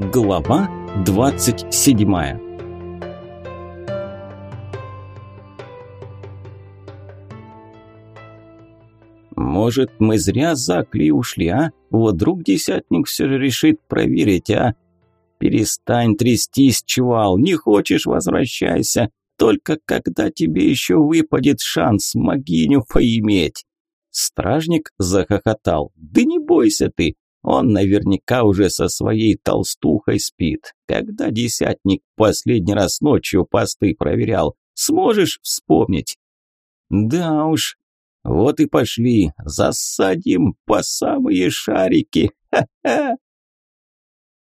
Глава 27 «Может, мы зря за Кли ушли, а? Вдруг десятник все же решит проверить, а?» «Перестань трястись, чувал, не хочешь – возвращайся. Только когда тебе еще выпадет шанс могиню поиметь?» Стражник захохотал. «Да не бойся ты, он наверняка уже со своей толстухой спит. Когда десятник последний раз ночью посты проверял, сможешь вспомнить?» «Да уж, вот и пошли, засадим по самые шарики, ха-ха!»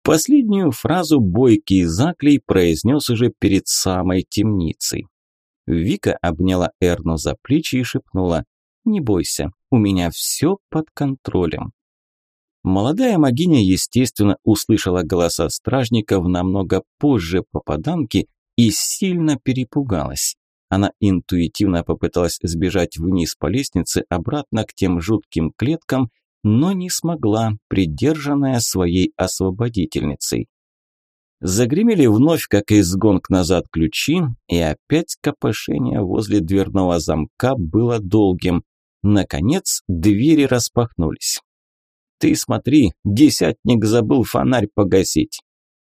Последнюю фразу бойкий Заклей произнес уже перед самой темницей. Вика обняла Эрну за плечи и шепнула «Не бойся, у меня все под контролем». Молодая магиня, естественно, услышала голоса стражников намного позже попаданки и сильно перепугалась. Она интуитивно попыталась сбежать вниз по лестнице обратно к тем жутким клеткам, но не смогла, придержанная своей освободительницей. Загремели вновь, как из гонг назад ключи, и опять копошение возле дверного замка было долгим. Наконец двери распахнулись. «Ты смотри, десятник забыл фонарь погасить».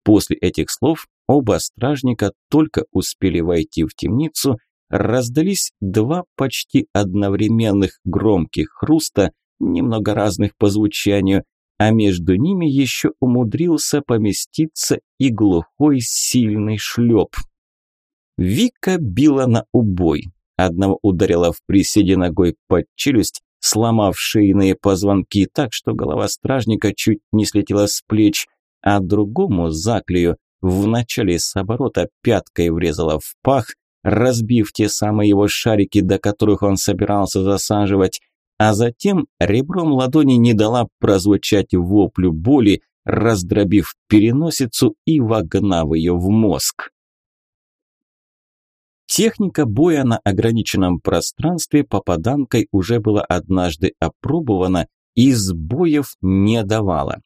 После этих слов оба стражника только успели войти в темницу, раздались два почти одновременных громких хруста, немного разных по звучанию, а между ними еще умудрился поместиться и глухой сильный шлеп. Вика била на убой. Одного ударила в приседе ногой под челюсть, сломав шейные позвонки так, что голова стражника чуть не слетела с плеч, а другому заклею в начале с оборота пяткой врезала в пах, разбив те самые его шарики, до которых он собирался засаживать, а затем ребром ладони не дала прозвучать воплю боли, раздробив переносицу и вогнав ее в мозг. Техника боя на ограниченном пространстве попаданкой уже была однажды опробована и сбоев не давала.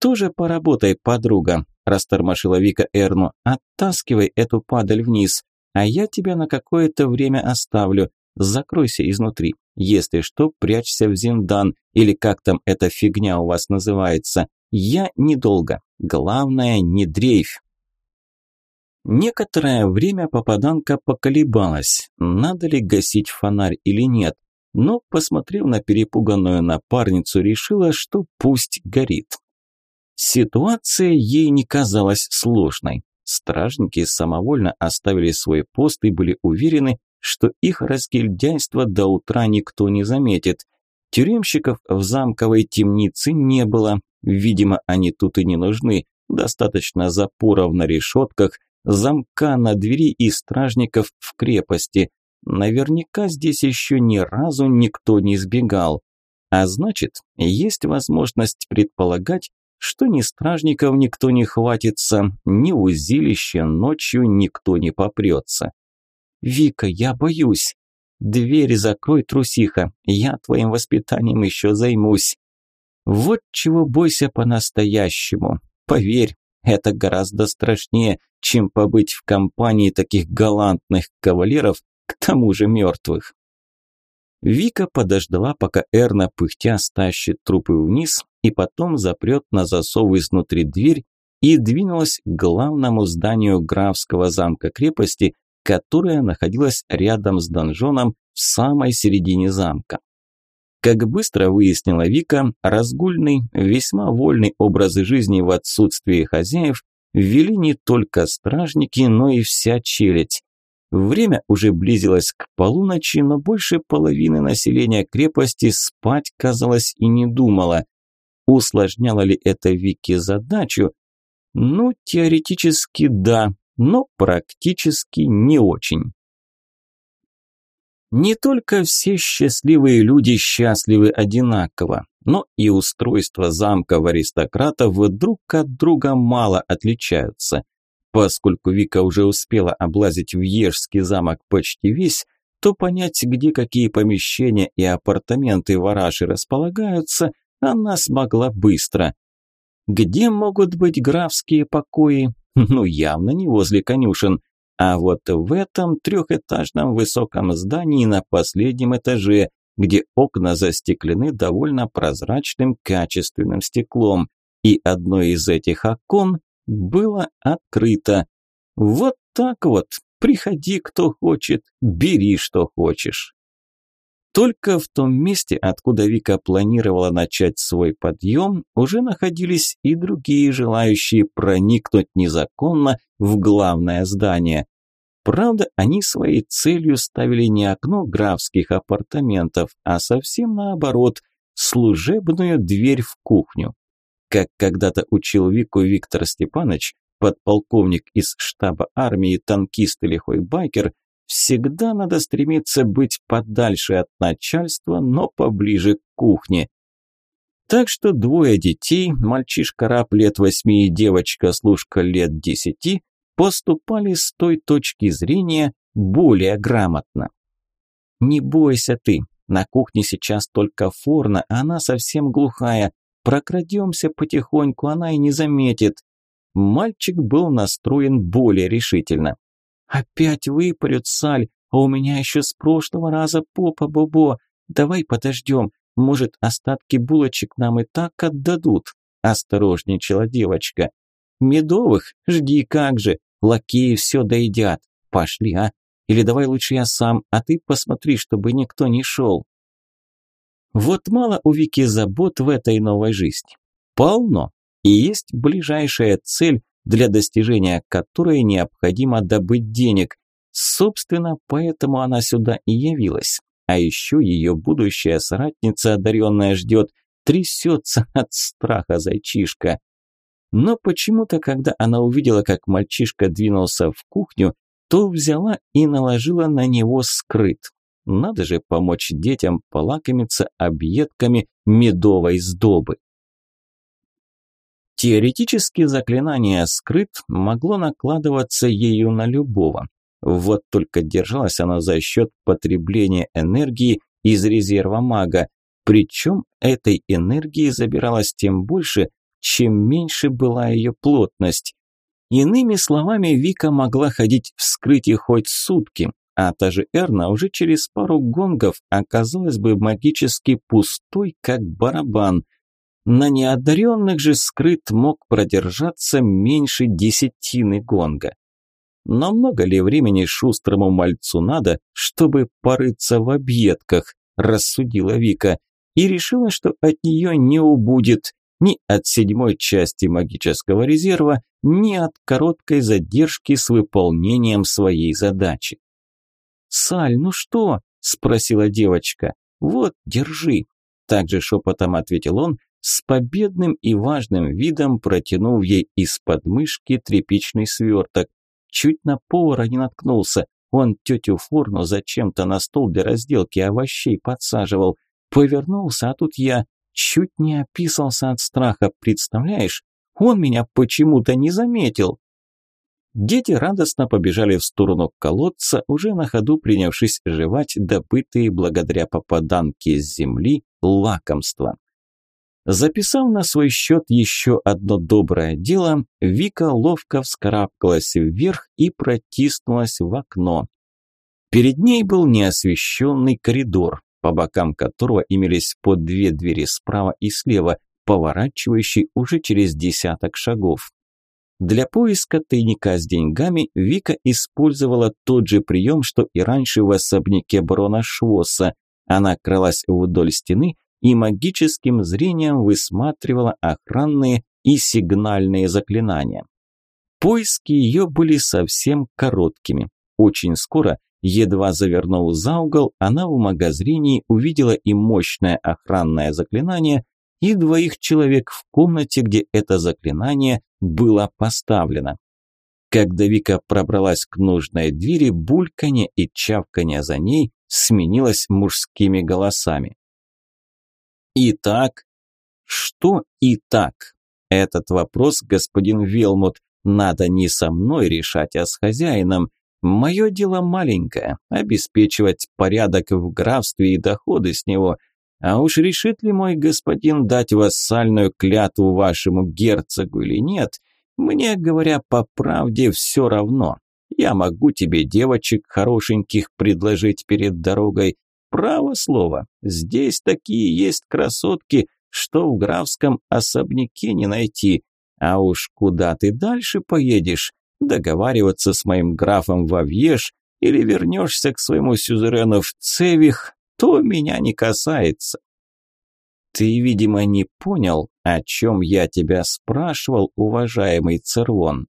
«Тоже поработай, подруга», – растормошила Вика Эрну, – «оттаскивай эту падаль вниз, а я тебя на какое-то время оставлю, закройся изнутри». Если что, прячься в Зиндан, или как там эта фигня у вас называется. Я недолго. Главное, не дрейфь. Некоторое время попаданка поколебалась, надо ли гасить фонарь или нет, но, посмотрев на перепуганную напарницу, решила, что пусть горит. Ситуация ей не казалась сложной. Стражники самовольно оставили свой пост и были уверены, что их разгильдяйство до утра никто не заметит. Тюремщиков в замковой темнице не было, видимо, они тут и не нужны. Достаточно запоров на решетках, замка на двери и стражников в крепости. Наверняка здесь еще ни разу никто не сбегал. А значит, есть возможность предполагать, что ни стражников никто не хватится, ни узилища ночью никто не попрется. «Вика, я боюсь. Дверь закрой, трусиха, я твоим воспитанием еще займусь». Вот чего бойся по-настоящему. Поверь, это гораздо страшнее, чем побыть в компании таких галантных кавалеров, к тому же мертвых. Вика подождала, пока Эрна пыхтя стащит трупы вниз и потом запрет на засов изнутри дверь и двинулась к главному зданию графского замка крепости, которая находилась рядом с донжоном в самой середине замка. Как быстро выяснила Вика, разгульный, весьма вольный образы жизни в отсутствии хозяев вели не только стражники, но и вся челядь. Время уже близилось к полуночи, но больше половины населения крепости спать, казалось, и не думала. Усложняло ли это Вике задачу? Ну, теоретически да, но практически не очень. Не только все счастливые люди счастливы одинаково, но и устройства замков аристократов друг от друга мало отличаются. Поскольку Вика уже успела облазить Вьежский замок почти весь, то понять, где какие помещения и апартаменты в располагаются, она смогла быстро. Где могут быть графские покои? Ну, явно не возле конюшен. А вот в этом трехэтажном высоком здании на последнем этаже, где окна застеклены довольно прозрачным качественным стеклом, и одно из этих окон было открыто. Вот так вот, приходи кто хочет, бери что хочешь. Только в том месте, откуда Вика планировала начать свой подъем, уже находились и другие желающие проникнуть незаконно в главное здание. Правда, они своей целью ставили не окно графских апартаментов, а совсем наоборот, служебную дверь в кухню. Как когда-то учил Вику Виктор Степанович, подполковник из штаба армии, танкист и лихой байкер, всегда надо стремиться быть подальше от начальства, но поближе к кухне. Так что двое детей, мальчишка-раб лет восьми и девочка-служка лет десяти, поступали с той точки зрения более грамотно. «Не бойся ты, на кухне сейчас только форна, а она совсем глухая. Прокрадемся потихоньку, она и не заметит». Мальчик был настроен более решительно. «Опять выпарют, Саль, а у меня еще с прошлого раза попа Бобо. Давай подождем, может, остатки булочек нам и так отдадут?» Осторожничала девочка. «Медовых? Жди как же, лакеи все доедят. Пошли, а? Или давай лучше я сам, а ты посмотри, чтобы никто не шел». Вот мало у Вики забот в этой новой жизни. Полно. И есть ближайшая цель, для достижения которой необходимо добыть денег. Собственно, поэтому она сюда и явилась. А еще ее будущая соратница, одаренная, ждет, трясется от страха зайчишка. Но почему-то, когда она увидела, как мальчишка двинулся в кухню, то взяла и наложила на него скрыт. Надо же помочь детям полакомиться объедками медовой сдобы. Теоретически заклинание «скрыт» могло накладываться ею на любого. Вот только держалось оно за счет потребления энергии из резерва мага, причем этой энергии забиралось тем больше, чем меньше была ее плотность. Иными словами, Вика могла ходить в скрытии хоть сутки, а та же Эрна уже через пару гонгов оказалась бы магически пустой, как барабан. На неодаренных же скрыт мог продержаться меньше десятины гонга. Но много ли времени шустрому мальцу надо, чтобы порыться в объедках, рассудила Вика, и решила, что от нее не убудет ни от седьмой части магического резерва, ни от короткой задержки с выполнением своей задачи. «Саль, ну что?» – спросила девочка. «Вот, держи». Также шепотом ответил он, с победным и важным видом протянув ей из подмышки тряпичный сверток. Чуть на повара не наткнулся. Он тетю Фурну зачем-то на стол для разделки овощей подсаживал. Повернулся, а тут я чуть не описался от страха, представляешь? Он меня почему-то не заметил. Дети радостно побежали в сторону колодца, уже на ходу принявшись жевать добытые благодаря попаданке с земли лакомства. Записав на свой счет еще одно доброе дело, Вика ловко вскарабкалась вверх и протиснулась в окно. Перед ней был неосвещенный коридор, по бокам которого имелись по две двери справа и слева, поворачивающие уже через десяток шагов. Для поиска тайника с деньгами Вика использовала тот же прием, что и раньше в особняке барона Швосса. Она кралась вдоль стены и магическим зрением высматривала охранные и сигнальные заклинания. Поиски ее были совсем короткими. Очень скоро, едва завернув за угол, она в магозрении увидела и мощное охранное заклинание, и двоих человек в комнате, где это заклинание было поставлено. Когда Вика пробралась к нужной двери, бульканье и чавканье за ней сменилось мужскими голосами. «Итак?» «Что и так?» Этот вопрос, господин Велмут, надо не со мной решать, а с хозяином. Мое дело маленькое – обеспечивать порядок в графстве и доходы с него. А уж решит ли мой господин дать вассальную клятву вашему герцогу или нет, мне, говоря по правде, все равно. Я могу тебе девочек хорошеньких предложить перед дорогой. Право слово, здесь такие есть красотки, что в графском особняке не найти. А уж куда ты дальше поедешь? Договариваться с моим графом в Авьеш или вернешься к своему сюзерену в Цевих, то меня не касается. Ты, видимо, не понял, о чем я тебя спрашивал, уважаемый Цервон.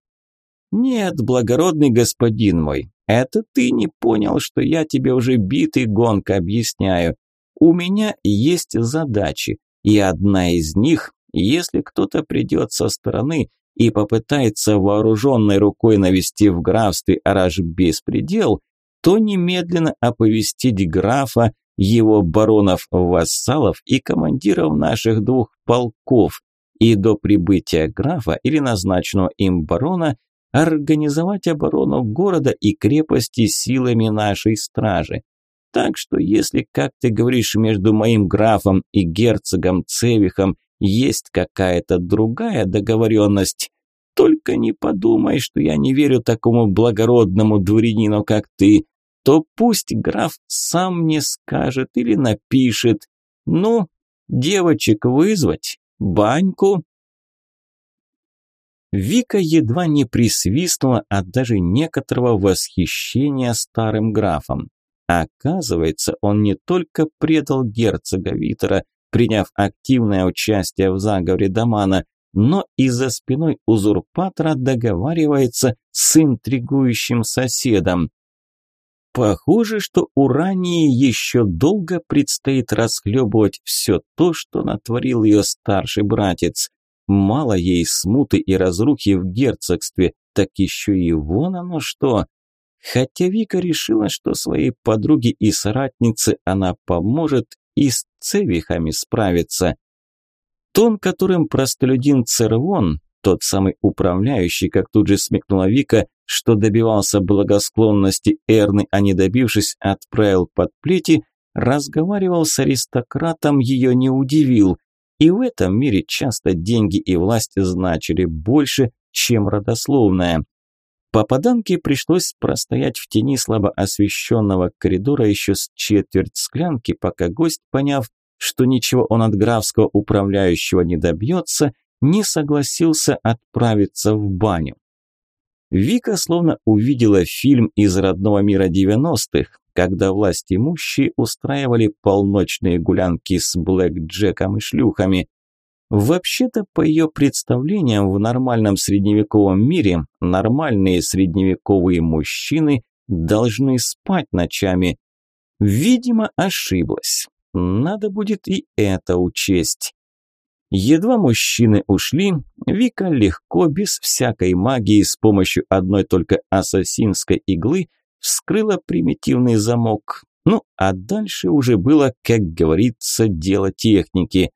Нет, благородный господин мой, это ты не понял, что я тебе уже битый гонг объясняю. У меня есть задачи, и одна из них, если кто-то придет со стороны и попытается вооруженной рукой навести в графстве Араш беспредел, то немедленно оповестить графа, его баронов-вассалов и командиров наших двух полков, и до прибытия графа или назначенного им барона организовать оборону города и крепости силами нашей стражи. Так что если, как ты говоришь, между моим графом и герцогом Цевихом есть какая-то другая договоренность, только не подумай, что я не верю такому благородному дворянину, как ты, то пусть граф сам мне скажет или напишет. Ну, девочек вызвать, баньку. Вика едва не присвистнула от даже некоторого восхищения старым графом. Оказывается, он не только предал герцога Витера, приняв активное участие в заговоре Дамана, но и за спиной узурпатора договаривается с интригующим соседом. Похоже, что Урании еще долго предстоит расхлебывать все то, что натворил ее старший братец. Мало ей смуты и разрухи в герцогстве, так еще и вон оно что. Хотя Вика решила, что своей подруге и соратнице она поможет и с цевихами справиться. Тон, которым простолюдин Цервон, тот самый управляющий, как тут же смекнула Вика, что добивался благосклонности Эрны, а не добившись, отправил под плети, разговаривал с аристократом, ее не удивил. И в этом мире часто деньги и власть значили больше, чем родословная. Попаданке пришлось простоять в тени слабо освещенного коридора еще с четверть склянки, пока гость, поняв, что ничего он от графского управляющего не добьется, не согласился отправиться в баню. Вика словно увидела фильм из родного мира 90-х, когда власть имущие устраивали полночные гулянки с Блэк Джеком и шлюхами. Вообще-то, по ее представлениям, в нормальном средневековом мире нормальные средневековые мужчины должны спать ночами. Видимо, ошиблась. Надо будет и это учесть. Едва мужчины ушли, Вика легко, без всякой магии, с помощью одной только ассасинской иглы, вскрыла примитивный замок. Ну, а дальше уже было, как говорится, дело техники.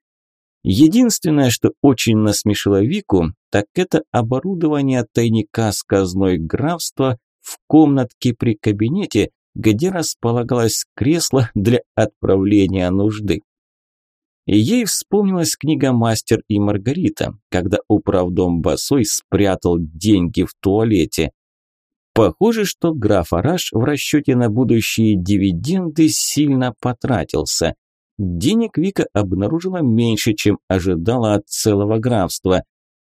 Единственное, что очень насмешило Вику, так это оборудование тайника с казной графства в комнатке при кабинете, где располагалось кресло для отправления нужды. Ей вспомнилась книга «Мастер и Маргарита», когда управдом Басой спрятал деньги в туалете. Похоже, что граф Араш в расчете на будущие дивиденды сильно потратился. Денег Вика обнаружила меньше, чем ожидала от целого графства.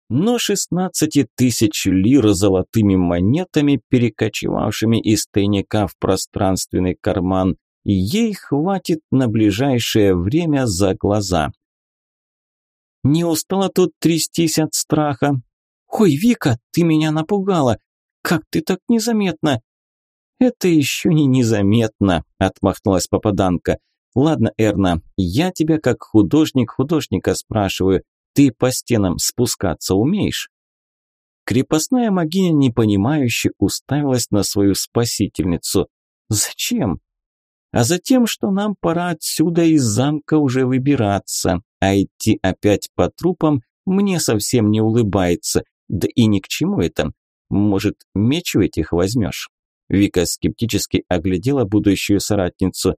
Но 16 тысяч лир золотыми монетами, перекочевавшими из тайника в пространственный карман, ей хватит на ближайшее время за глаза. Не устала тут трястись от страха. «Ой, Вика, ты меня напугала! Как ты так незаметно?» «Это еще не незаметно», – отмахнулась попаданка. «Ладно, Эрна, я тебя как художник художника спрашиваю, ты по стенам спускаться умеешь?» Крепостная могиня непонимающе уставилась на свою спасительницу. «Зачем?» а затем, что нам пора отсюда из замка уже выбираться, а идти опять по трупам мне совсем не улыбается, да и ни к чему это. Может, меч у этих возьмешь?» Вика скептически оглядела будущую соратницу.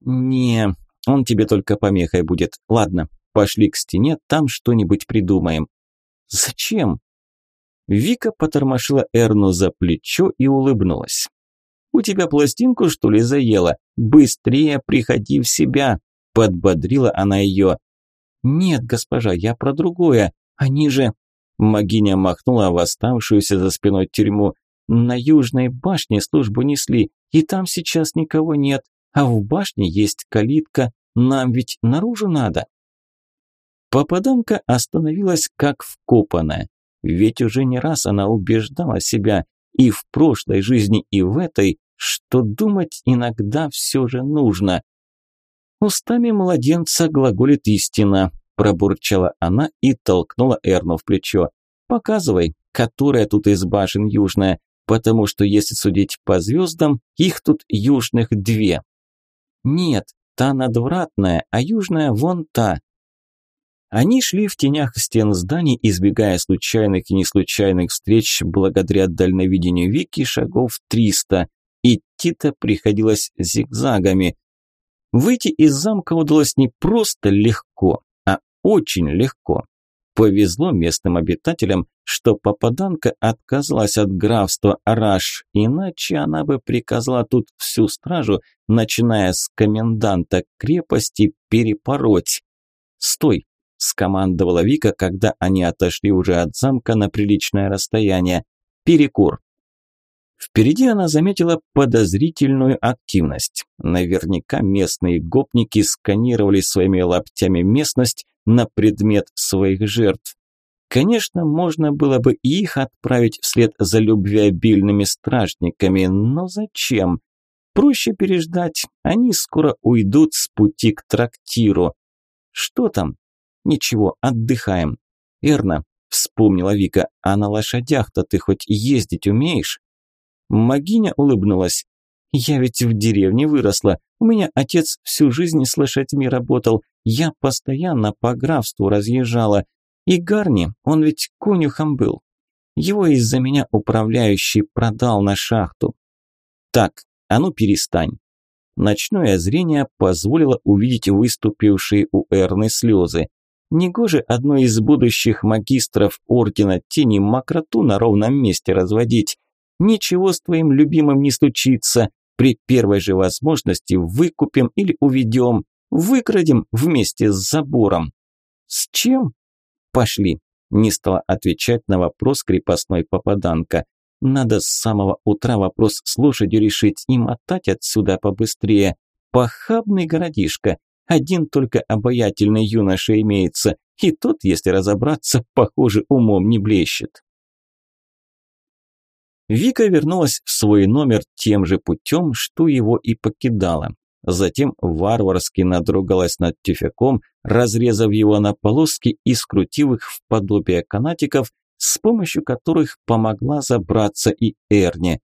«Не, он тебе только помехой будет. Ладно, пошли к стене, там что-нибудь придумаем». «Зачем?» Вика потормошила Эрну за плечо и улыбнулась. «У тебя пластинку, что ли, заела? Быстрее приходи в себя!» Подбодрила она ее. «Нет, госпожа, я про другое. Они же...» Магиня махнула в оставшуюся за спиной тюрьму. «На южной башне службу несли, и там сейчас никого нет. А в башне есть калитка, нам ведь наружу надо». Попаданка остановилась как вкопанная. Ведь уже не раз она убеждала себя и в прошлой жизни, и в этой, что думать иногда все же нужно. Устами младенца глаголит истина, пробурчала она и толкнула Эрну в плечо. Показывай, которая тут из башен южная, потому что если судить по звездам, их тут южных две. Нет, та надвратная, а южная вон та. Они шли в тенях стен зданий, избегая случайных и неслучайных встреч благодаря дальновидению Вики шагов 300. Идти-то приходилось зигзагами. Выйти из замка удалось не просто легко, а очень легко. Повезло местным обитателям, что попаданка отказалась от графства Араш, иначе она бы приказала тут всю стражу, начиная с коменданта крепости, перепороть. «Стой!» скомандовала Вика, когда они отошли уже от замка на приличное расстояние. Перекур. Впереди она заметила подозрительную активность. Наверняка местные гопники сканировали своими лаптями местность на предмет своих жертв. Конечно, можно было бы их отправить вслед за любвеобильными стражниками, но зачем? Проще переждать, они скоро уйдут с пути к трактиру. Что там? Ничего, отдыхаем. Эрна, вспомнила Вика, а на лошадях-то ты хоть ездить умеешь? Магиня улыбнулась. Я ведь в деревне выросла. У меня отец всю жизнь с лошадьми работал. Я постоянно по графству разъезжала. И Гарни, он ведь конюхом был. Его из-за меня управляющий продал на шахту. Так, а ну перестань. Ночное зрение позволило увидеть выступившие у Эрны слезы. Негоже одной из будущих магистров Ордена Тени мокроту на ровном месте разводить. Ничего с твоим любимым не случится. При первой же возможности выкупим или уведем, выкрадем вместе с забором. С чем? Пошли. Не стала отвечать на вопрос крепостной попаданка. Надо с самого утра вопрос с лошадью решить и мотать отсюда побыстрее. Похабный городишко. Один только обаятельный юноша имеется, и тот, если разобраться, похоже, умом не блещет. Вика вернулась в свой номер тем же путем, что его и покидала. Затем варварски надругалась над тюфяком, разрезав его на полоски и скрутив их в подобие канатиков, с помощью которых помогла забраться и Эрне.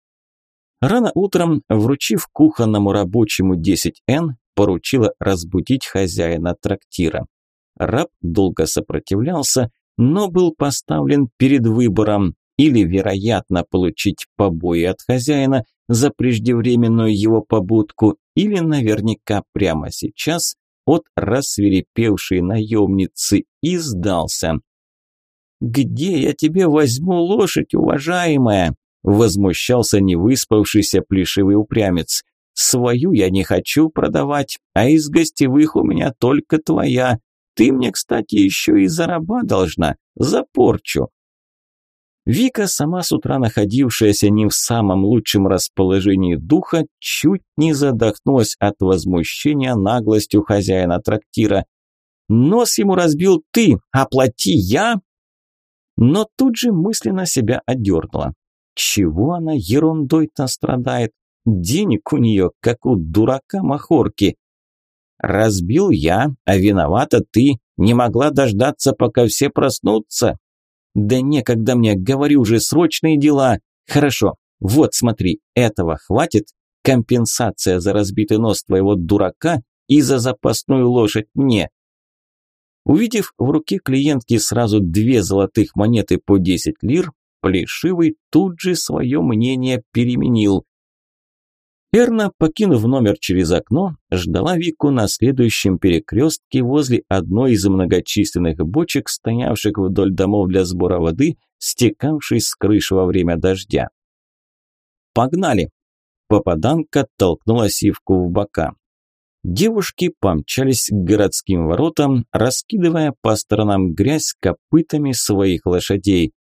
Рано утром, вручив кухонному рабочему 10Н, поручила разбудить хозяина трактира. Раб долго сопротивлялся, но был поставлен перед выбором или, вероятно, получить побои от хозяина за преждевременную его побудку, или наверняка прямо сейчас от рассверепевшей наемницы и сдался. «Где я тебе возьму лошадь, уважаемая?» – возмущался невыспавшийся плешивый упрямец. Свою я не хочу продавать, а из гостевых у меня только твоя. Ты мне, кстати, еще и за раба должна, за порчу». Вика, сама с утра находившаяся не в самом лучшем расположении духа, чуть не задохнулась от возмущения наглостью хозяина трактира. «Нос ему разбил ты, оплати я!» Но тут же мысленно себя одернула. Чего она ерундой-то страдает? Денег у нее, как у дурака Махорки. Разбил я, а виновата ты. Не могла дождаться, пока все проснутся. Да некогда мне, говорю же, срочные дела. Хорошо, вот смотри, этого хватит. Компенсация за разбитый нос твоего дурака и за запасную лошадь мне. Увидев в руке клиентки сразу две золотых монеты по 10 лир, Плешивый тут же свое мнение переменил. Эрна, покинув номер через окно, ждала Вику на следующем перекрестке возле одной из многочисленных бочек, стоявших вдоль домов для сбора воды, стекавшей с крыши во время дождя. «Погнали!» Попаданка толкнула Сивку в бока. Девушки помчались к городским воротам, раскидывая по сторонам грязь копытами своих лошадей.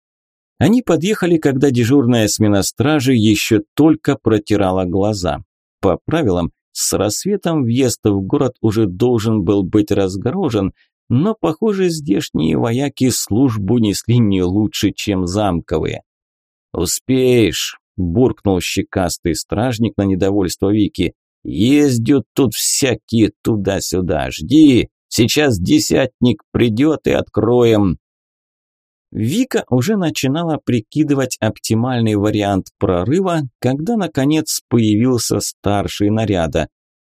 Они подъехали, когда дежурная смена стражи еще только протирала глаза. По правилам, с рассветом въезд в город уже должен был быть разгорожен, но, похоже, здешние вояки службу несли не лучше, чем замковые. «Успеешь», – буркнул щекастый стражник на недовольство Вики. «Ездят тут всякие туда-сюда. Жди, сейчас десятник придет и откроем». Вика уже начинала прикидывать оптимальный вариант прорыва, когда наконец появился старший наряда.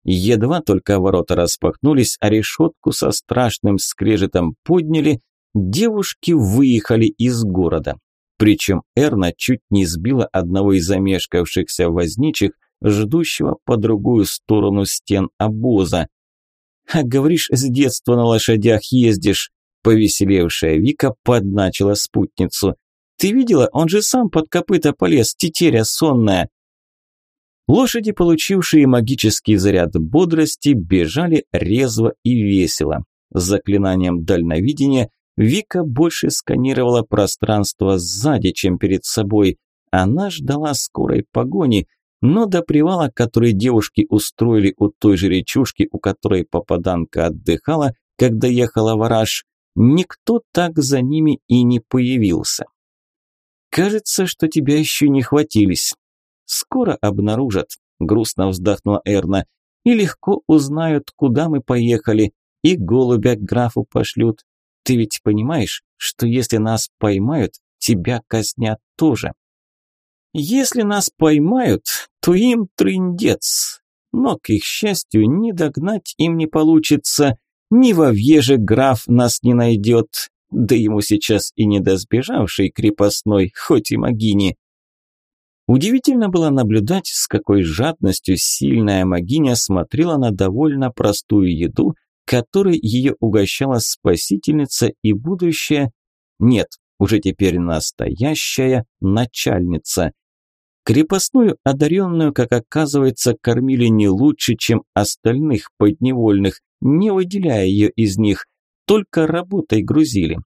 Едва только ворота распахнулись, а решетку со страшным скрежетом подняли, девушки выехали из города. Причем Эрна чуть не сбила одного из замешкавшихся возничих, ждущего по другую сторону стен обоза. «А говоришь, с детства на лошадях ездишь?» Повеселевшая Вика подначила спутницу. «Ты видела, он же сам под копыта полез, тетеря сонная!» Лошади, получившие магический заряд бодрости, бежали резво и весело. С заклинанием дальновидения Вика больше сканировала пространство сзади, чем перед собой. Она ждала скорой погони, но до привала, который девушки устроили у той же речушки, у которой попаданка отдыхала, когда ехала в Араш, никто так за ними и не появился. «Кажется, что тебя еще не хватились. Скоро обнаружат», – грустно вздохнула Эрна, – «и легко узнают, куда мы поехали, и голубя к графу пошлют. Ты ведь понимаешь, что если нас поймают, тебя казнят тоже». «Если нас поймают, то им трындец. Но, к их счастью, не догнать им не получится». Ни во вьеже граф нас не найдет, да ему сейчас и не до сбежавшей крепостной, хоть и могини. Удивительно было наблюдать, с какой жадностью сильная могиня смотрела на довольно простую еду, которой ее угощала спасительница и будущая, нет, уже теперь настоящая начальница. Крепостную одаренную, как оказывается, кормили не лучше, чем остальных подневольных, не выделяя ее из них, только работой грузили.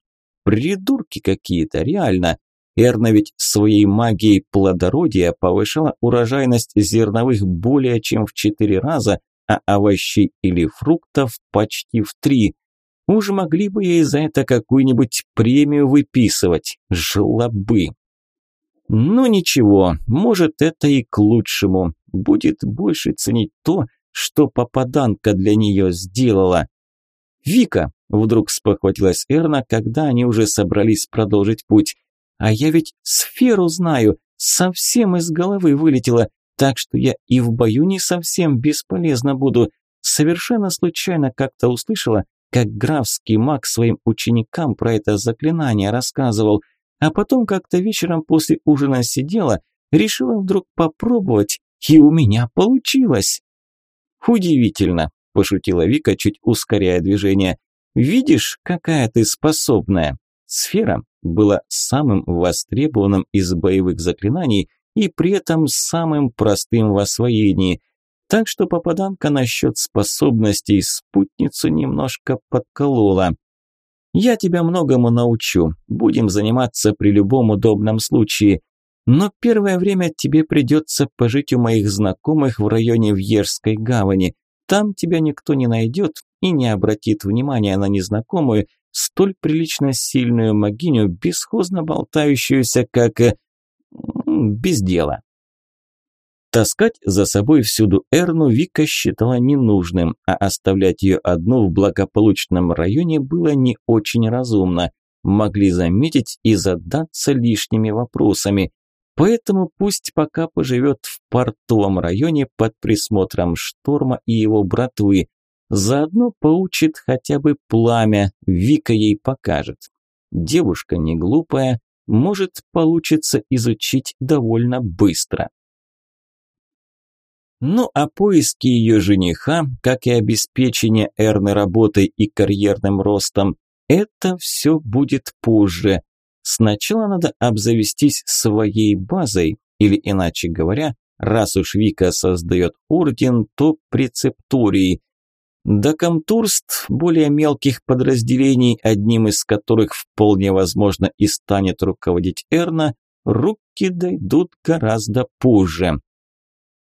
Придурки какие-то, реально. Эрна ведь своей магией плодородия повышала урожайность зерновых более чем в четыре раза, а овощей или фруктов почти в три. Уж могли бы ей за это какую-нибудь премию выписывать, жлобы. Ну ничего, может это и к лучшему. Будет больше ценить то, что попаданка для нее сделала. «Вика!» – вдруг спохватилась Эрна, когда они уже собрались продолжить путь. «А я ведь сферу знаю, совсем из головы вылетела, так что я и в бою не совсем бесполезна буду. Совершенно случайно как-то услышала, как графский маг своим ученикам про это заклинание рассказывал, а потом как-то вечером после ужина сидела, решила вдруг попробовать, и у меня получилось». «Удивительно», – пошутила Вика, чуть ускоряя движение. «Видишь, какая ты способная». Сфера была самым востребованным из боевых заклинаний и при этом самым простым в освоении. Так что попаданка насчет способностей спутницу немножко подколола. «Я тебя многому научу, будем заниматься при любом удобном случае. Но первое время тебе придется пожить у моих знакомых в районе Вьерской гавани. Там тебя никто не найдет и не обратит внимания на незнакомую, столь прилично сильную могиню, бесхозно болтающуюся, как... Э, без дела. Таскать за собой всюду Эрну Вика считала ненужным, а оставлять ее одну в благополучном районе было не очень разумно. Могли заметить и задаться лишними вопросами. Поэтому пусть пока поживет в портовом районе под присмотром Шторма и его братвы. Заодно поучит хотя бы пламя, Вика ей покажет. Девушка не глупая, может получится изучить довольно быстро. Ну а поиски ее жениха, как и обеспечение Эрны работой и карьерным ростом, это все будет позже. Сначала надо обзавестись своей базой, или иначе говоря, раз уж Вика создает орден, то прецептории. До комтурств более мелких подразделений, одним из которых вполне возможно и станет руководить Эрна, руки дойдут гораздо позже.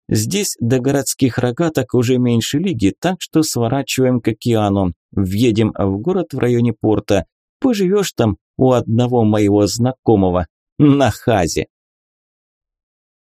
Здесь до городских рогаток уже меньше лиги, так что сворачиваем к океану, въедем в город в районе порта. Поживешь там у одного моего знакомого на хазе.